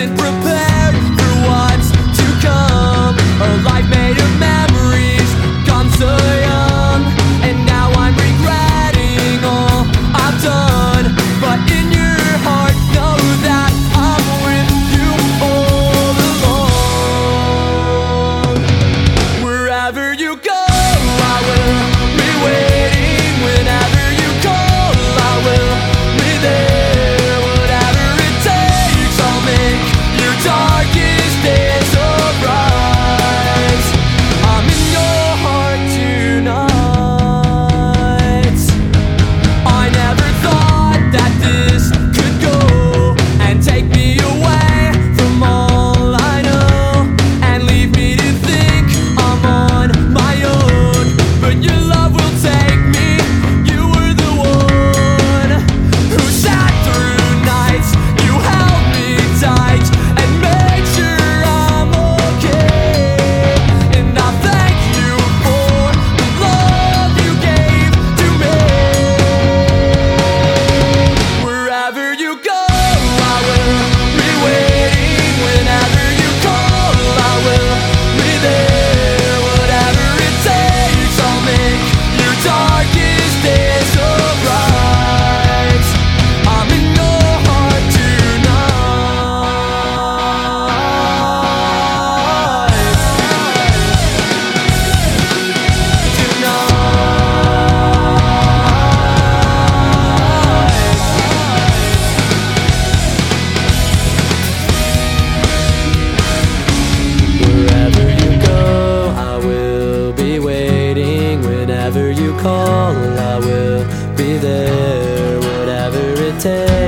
isn't prepared for what's to come. A life made of pretend